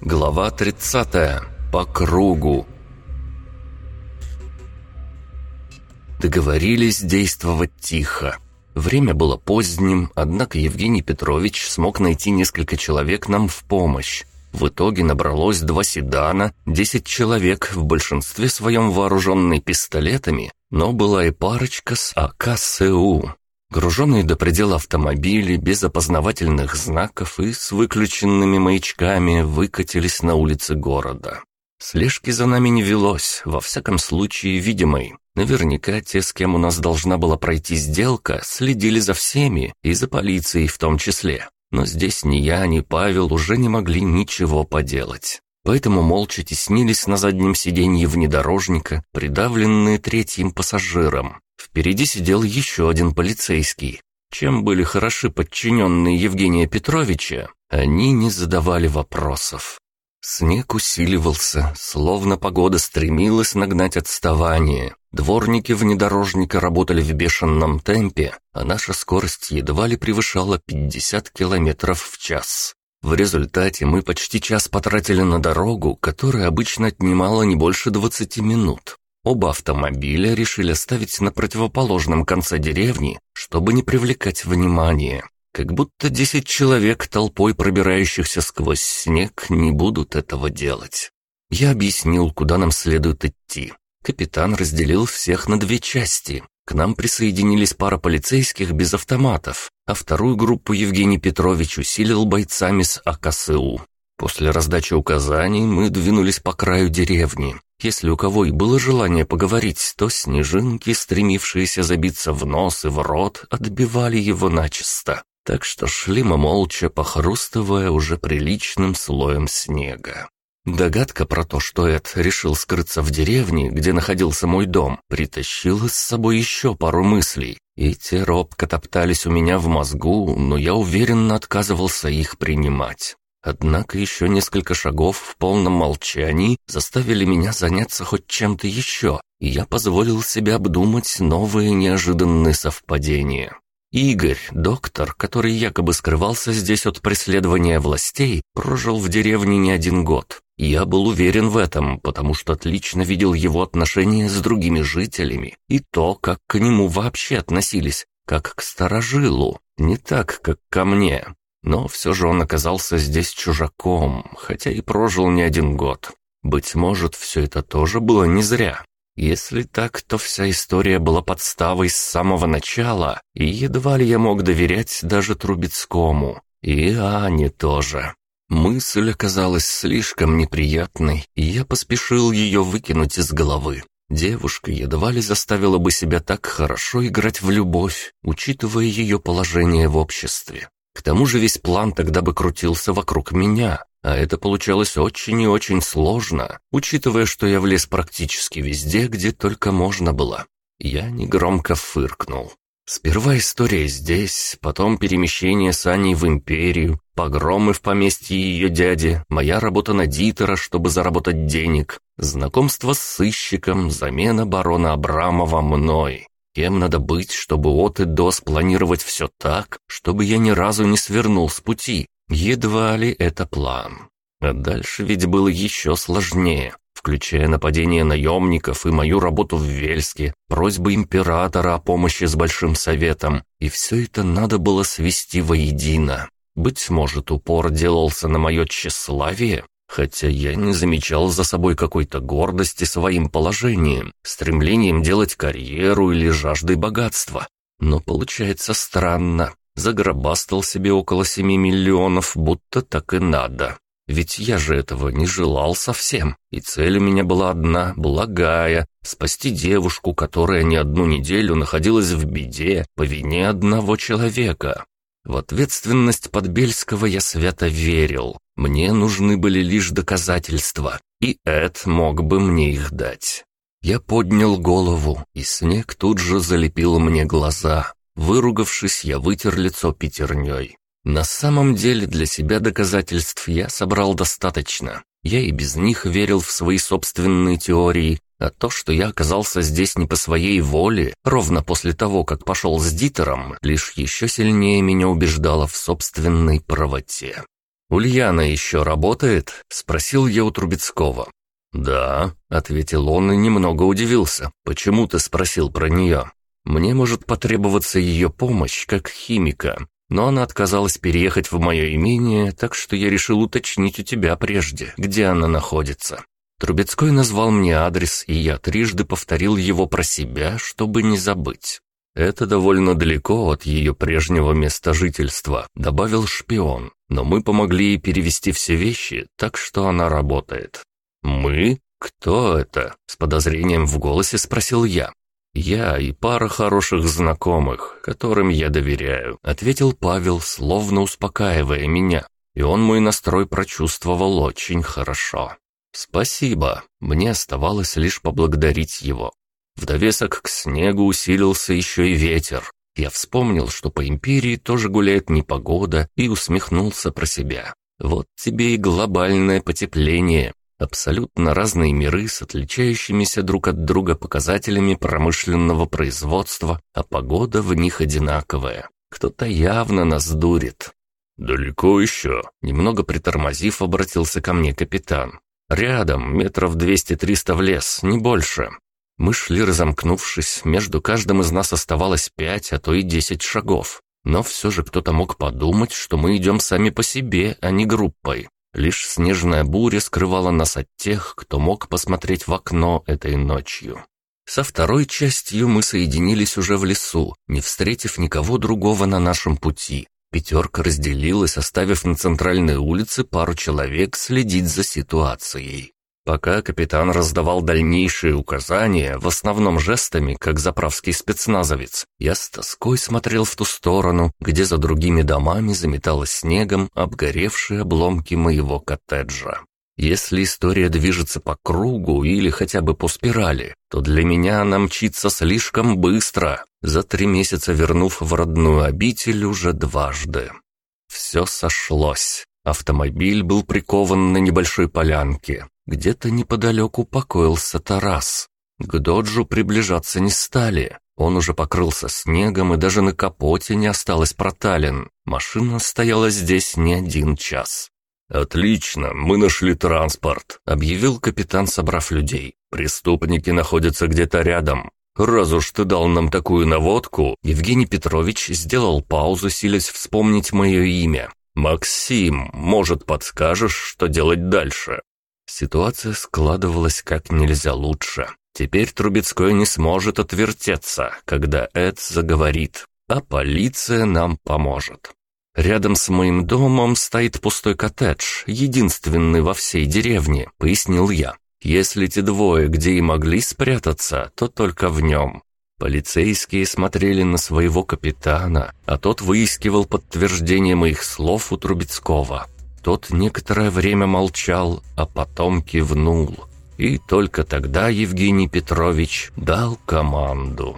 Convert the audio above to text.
Глава 30. По кругу. Договорились действовать тихо. Время было поздним, однако Евгений Петрович смог найти несколько человек нам в помощь. В итоге набралось два седана, десять человек, в большинстве своем вооруженные пистолетами, но была и парочка с АКСУ. Груженные до предела автомобили, без опознавательных знаков и с выключенными маячками выкатились на улицы города. Слежки за нами не велось, во всяком случае видимой. Наверняка те, с кем у нас должна была пройти сделка, следили за всеми, и за полицией в том числе. Но здесь ни я, ни Павел уже не могли ничего поделать. Поэтому молча теснились на заднем сиденье внедорожника, придавленные третьим пассажиром. Впереди сидел еще один полицейский. Чем были хороши подчиненные Евгения Петровича, они не задавали вопросов. Снег усиливался, словно погода стремилась нагнать отставание. Дворники внедорожника работали в бешеном темпе, а наша скорость едва ли превышала 50 километров в час. В результате мы почти час потратили на дорогу, которая обычно отнимала не больше 20 минут. Оба автомобиля решили оставить на противоположном конце деревни, чтобы не привлекать внимания. Как будто десять человек, толпой пробирающихся сквозь снег, не будут этого делать. Я объяснил, куда нам следует идти. Капитан разделил всех на две части. К нам присоединились пара полицейских без автоматов, а вторую группу Евгений Петрович усилил бойцами с АКСУ. После раздачи указаний мы двинулись по краю деревни. Если у кого и было желание поговорить, то снежинки, стремившиеся забиться в нос и в рот, отбивали его начисто так что шли мы молча, похрустывая уже приличным слоем снега. Догадка про то, что Эд решил скрыться в деревне, где находился мой дом, притащила с собой еще пару мыслей, и те робко топтались у меня в мозгу, но я уверенно отказывался их принимать. Однако еще несколько шагов в полном молчании заставили меня заняться хоть чем-то еще, и я позволил себе обдумать новые неожиданные совпадения. Игорь, доктор, который якобы скрывался здесь от преследования властей, прожил в деревне не один год. Я был уверен в этом, потому что отлично видел его отношения с другими жителями и то, как к нему вообще относились, как к старожилу, не так, как ко мне. Но все же он оказался здесь чужаком, хотя и прожил не один год. Быть может, все это тоже было не зря. Если так, то вся история была подставой с самого начала, и едва ли я мог доверять даже Трубецкому. И Ане тоже. Мысль оказалась слишком неприятной, и я поспешил ее выкинуть из головы. Девушка едва ли заставила бы себя так хорошо играть в любовь, учитывая ее положение в обществе. К тому же весь план тогда бы крутился вокруг меня, а это получалось очень и очень сложно, учитывая, что я влез практически везде, где только можно было. Я негромко фыркнул. Сперва история здесь, потом перемещение с Аней в Империю, погромы в поместье ее дяди, моя работа на Дитера, чтобы заработать денег, знакомство с сыщиком, замена барона Абрамова мной. Кем надо быть, чтобы от и до спланировать все так, чтобы я ни разу не свернул с пути, Едва ли это план. А дальше ведь было еще сложнее, включая нападение наемников и мою работу в Вельске, просьбы императора о помощи с Большим Советом, и все это надо было свести воедино. Быть может, упор делался на мое тщеславие, хотя я не замечал за собой какой-то гордости своим положением, стремлением делать карьеру или жаждой богатства. Но получается странно. Загробастал себе около семи миллионов, будто так и надо. Ведь я же этого не желал совсем, и цель у меня была одна, благая — спасти девушку, которая не одну неделю находилась в беде по вине одного человека. В ответственность Подбельского я свято верил. Мне нужны были лишь доказательства, и Эд мог бы мне их дать. Я поднял голову, и снег тут же залепил мне глаза. Выругавшись, я вытер лицо пятерней. На самом деле для себя доказательств я собрал достаточно. Я и без них верил в свои собственные теории, а то, что я оказался здесь не по своей воле, ровно после того, как пошел с Дитером, лишь еще сильнее меня убеждало в собственной правоте. «Ульяна еще работает?» — спросил я у Трубецкого. «Да», — ответил он и немного удивился. «Почему ты спросил про нее?» «Мне может потребоваться ее помощь, как химика, но она отказалась переехать в мое имение, так что я решил уточнить у тебя прежде, где она находится. Трубецкой назвал мне адрес, и я трижды повторил его про себя, чтобы не забыть. Это довольно далеко от ее прежнего места жительства, добавил шпион, но мы помогли перевести все вещи, так что она работает. «Мы? Кто это?» — с подозрением в голосе спросил я. «Я и пара хороших знакомых, которым я доверяю», — ответил Павел, словно успокаивая меня. И он мой настрой прочувствовал очень хорошо. «Спасибо». Мне оставалось лишь поблагодарить его. В довесок к снегу усилился еще и ветер. Я вспомнил, что по империи тоже гуляет непогода, и усмехнулся про себя. Вот тебе и глобальное потепление. Абсолютно разные миры с отличающимися друг от друга показателями промышленного производства, а погода в них одинаковая. Кто-то явно нас дурит. «Далеко еще?» Немного притормозив, обратился ко мне капитан. «Рядом, метров двести-триста в лес, не больше». Мы шли разомкнувшись, между каждым из нас оставалось пять, а то и десять шагов. Но все же кто-то мог подумать, что мы идем сами по себе, а не группой. Лишь снежная буря скрывала нас от тех, кто мог посмотреть в окно этой ночью. Со второй частью мы соединились уже в лесу, не встретив никого другого на нашем пути. Пятерка разделилась, оставив на центральной улице пару человек следить за ситуацией. Пока капитан раздавал дальнейшие указания, в основном жестами, как заправский спецназовец, я с тоской смотрел в ту сторону, где за другими домами заметалось снегом обгоревшие обломки моего коттеджа. Если история движется по кругу или хотя бы по спирали, то для меня она мчится слишком быстро, за три месяца вернув в родную обитель уже дважды. Все сошлось. Автомобиль был прикован на небольшой полянке. Где-то неподалеку покоился Тарас. К доджу приближаться не стали. Он уже покрылся снегом, и даже на капоте не осталось проталин. Машина стояла здесь не один час. «Отлично, мы нашли транспорт», — объявил капитан, собрав людей. «Преступники находятся где-то рядом. Раз уж ты дал нам такую наводку...» Евгений Петрович сделал паузу, силясь вспомнить мое имя. «Максим, может, подскажешь, что делать дальше?» Ситуация складывалась как нельзя лучше. Теперь Трубецкой не сможет отвертеться, когда Эд заговорит, а полиция нам поможет. «Рядом с моим домом стоит пустой коттедж, единственный во всей деревне», — пояснил я. «Если те двое где и могли спрятаться, то только в нем. Полицейские смотрели на своего капитана, а тот выискивал подтверждение моих слов у Трубецкого. Тот некоторое время молчал, а потом кивнул. И только тогда Евгений Петрович дал команду.